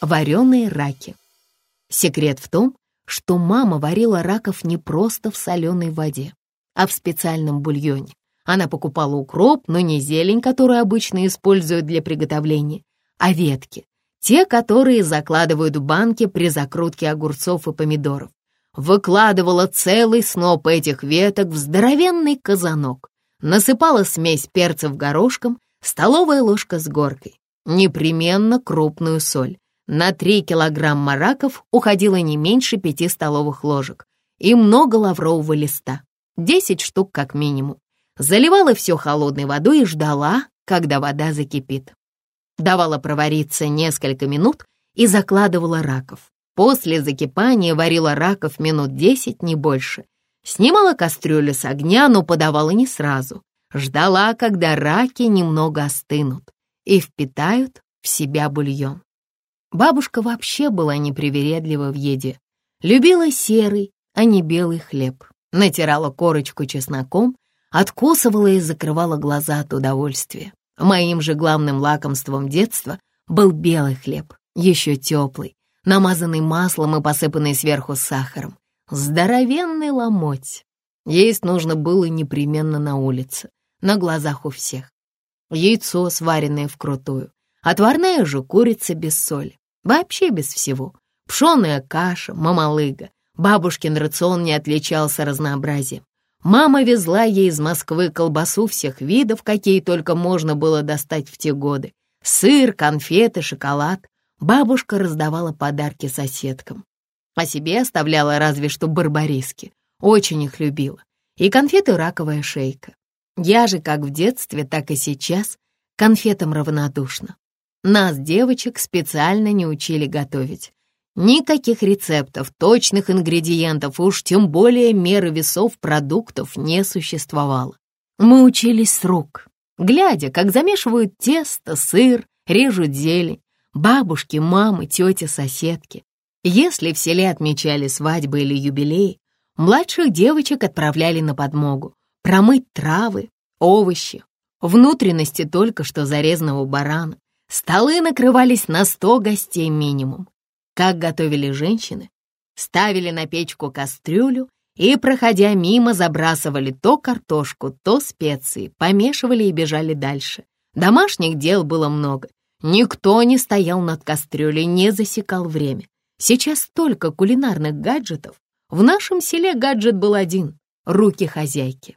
вареные раки. Секрет в том, что мама варила раков не просто в соленой воде, а в специальном бульоне. Она покупала укроп, но не зелень, которую обычно используют для приготовления, а ветки, те, которые закладывают в банки при закрутке огурцов и помидоров. Выкладывала целый сноп этих веток в здоровенный казанок, насыпала смесь перцев горошком, столовая ложка с горкой, непременно крупную соль. На 3 килограмма раков уходило не меньше 5 столовых ложек и много лаврового листа, 10 штук как минимум. Заливала все холодной водой и ждала, когда вода закипит. Давала провариться несколько минут и закладывала раков. После закипания варила раков минут 10, не больше. Снимала кастрюлю с огня, но подавала не сразу. Ждала, когда раки немного остынут и впитают в себя бульон. Бабушка вообще была непривередлива в еде. Любила серый, а не белый хлеб. Натирала корочку чесноком, откусывала и закрывала глаза от удовольствия. Моим же главным лакомством детства был белый хлеб, еще теплый, намазанный маслом и посыпанный сверху сахаром. Здоровенный ломоть. Есть нужно было непременно на улице, на глазах у всех. Яйцо, сваренное вкрутую, отварная же курица без соли, вообще без всего. Пшеная каша, мамалыга. Бабушкин рацион не отличался разнообразием. Мама везла ей из Москвы колбасу всех видов, какие только можно было достать в те годы. Сыр, конфеты, шоколад. Бабушка раздавала подарки соседкам. А себе оставляла разве что барбариски. Очень их любила. И конфеты раковая шейка. Я же, как в детстве, так и сейчас, конфетам равнодушна. Нас, девочек, специально не учили готовить. Никаких рецептов, точных ингредиентов, уж тем более меры весов продуктов не существовало. Мы учились с рук, глядя, как замешивают тесто, сыр, режут зелень. Бабушки, мамы, тети, соседки. Если в селе отмечали свадьбы или юбилеи, младших девочек отправляли на подмогу, промыть травы, овощи, внутренности только что зарезанного барана, Столы накрывались на сто гостей минимум. Как готовили женщины? Ставили на печку кастрюлю и, проходя мимо, забрасывали то картошку, то специи, помешивали и бежали дальше. Домашних дел было много. Никто не стоял над кастрюлей, не засекал время. Сейчас столько кулинарных гаджетов. В нашем селе гаджет был один — руки хозяйки.